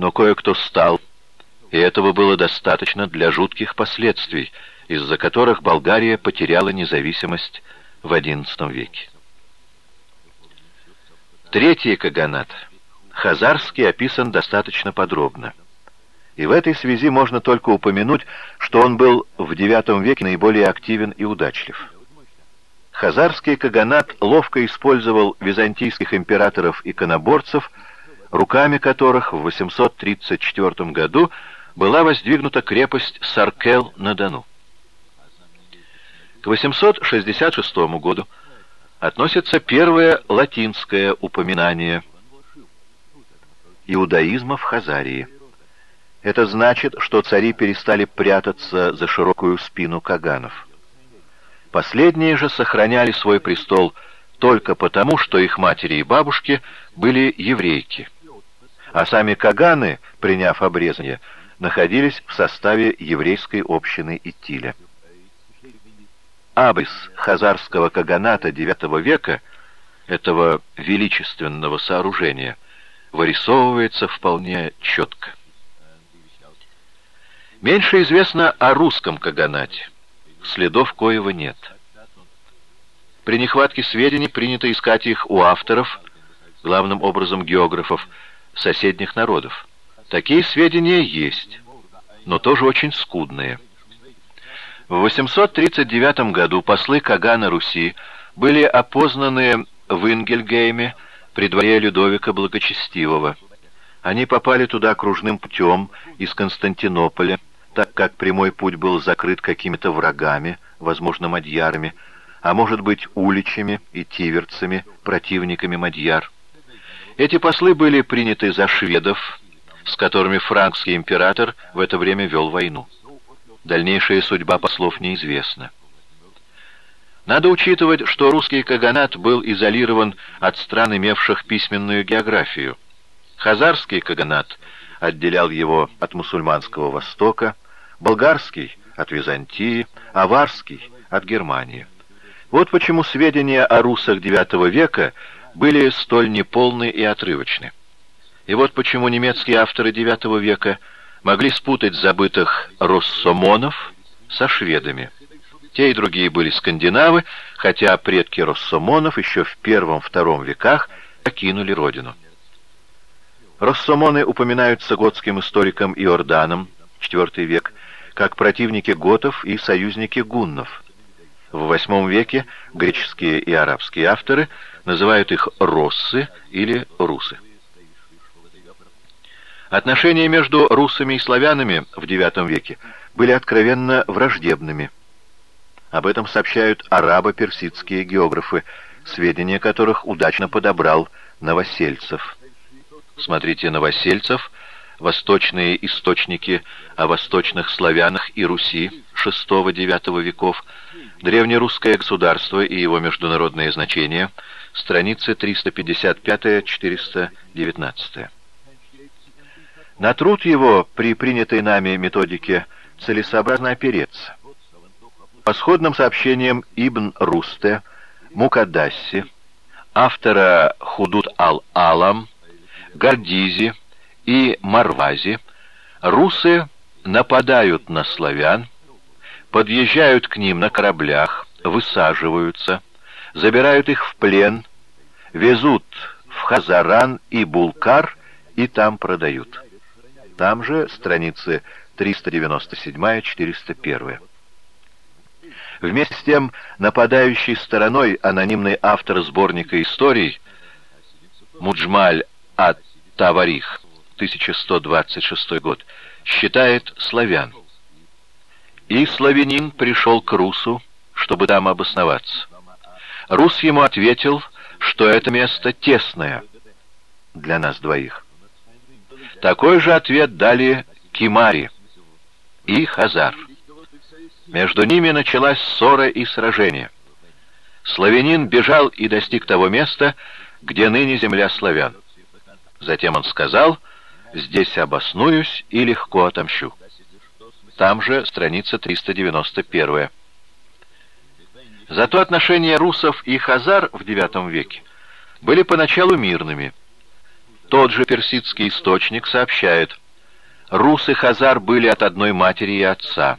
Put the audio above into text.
но кое-кто стал, и этого было достаточно для жутких последствий, из-за которых Болгария потеряла независимость в XI веке. Третий каганат, Хазарский, описан достаточно подробно. И в этой связи можно только упомянуть, что он был в IX веке наиболее активен и удачлив. Хазарский каганат ловко использовал византийских императоров-иконоборцев, руками которых в 834 году была воздвигнута крепость Саркел на Дону. К 866 году относится первое латинское упоминание иудаизма в Хазарии. Это значит, что цари перестали прятаться за широкую спину каганов. Последние же сохраняли свой престол только потому, что их матери и бабушки были еврейки, а сами каганы, приняв обрезание, находились в составе еврейской общины Итиля. Абис хазарского каганата IX века, этого величественного сооружения, вырисовывается вполне четко. Меньше известно о русском каганате, следов коего нет. При нехватке сведений принято искать их у авторов, главным образом географов, соседних народов. Такие сведения есть, но тоже очень скудные. В 839 году послы Кагана Руси были опознаны в Ингельгейме при дворе Людовика Благочестивого. Они попали туда кружным путем из Константинополя, так как прямой путь был закрыт какими-то врагами, возможно, мадьярами, а может быть, уличами и тиверцами, противниками мадьяр. Эти послы были приняты за шведов, с которыми франкский император в это время вел войну. Дальнейшая судьба послов неизвестна. Надо учитывать, что русский каганат был изолирован от стран, имевших письменную географию. Хазарский каганат отделял его от мусульманского Востока, болгарский — от Византии, аварский — от Германии. Вот почему сведения о русах IX века были столь неполны и отрывочны. И вот почему немецкие авторы IX века могли спутать забытых россомонов со шведами. Те и другие были скандинавы, хотя предки россомонов еще в первом-втором веках покинули родину. Россомоны упоминаются готским историком Иорданом, IV век, как противники готов и союзники гуннов. В VIII веке греческие и арабские авторы называют их россы или русы. Отношения между русами и славянами в IX веке были откровенно враждебными. Об этом сообщают арабо-персидские географы, сведения которых удачно подобрал Новосельцев. Смотрите Новосельцев, восточные источники о восточных славянах и Руси VI-IX веков, древнерусское государство и его международное значение, страницы 355-419. На труд его при принятой нами методике целесообразно опереться. По сходным сообщениям Ибн Русте, Мукадасси, автора Худут ал-Алам, Гордизи и Марвази, русы нападают на славян, подъезжают к ним на кораблях, высаживаются, забирают их в плен, везут в Хазаран и Булкар и там продают. Там же страницы 397-401. Вместе с тем, нападающей стороной анонимный автор сборника историй Муджмаль Ат-Таварих, 1126 год, считает славян. И славянин пришел к Русу, чтобы там обосноваться. Рус ему ответил, что это место тесное для нас двоих. Такой же ответ дали Кимари и Хазар. Между ними началась ссора и сражение. Славянин бежал и достиг того места, где ныне земля славян. Затем он сказал, «Здесь обоснуюсь и легко отомщу». Там же страница 391. Зато отношения русов и хазар в IX веке были поначалу мирными. Тот же персидский источник сообщает, «Рус и Хазар были от одной матери и отца».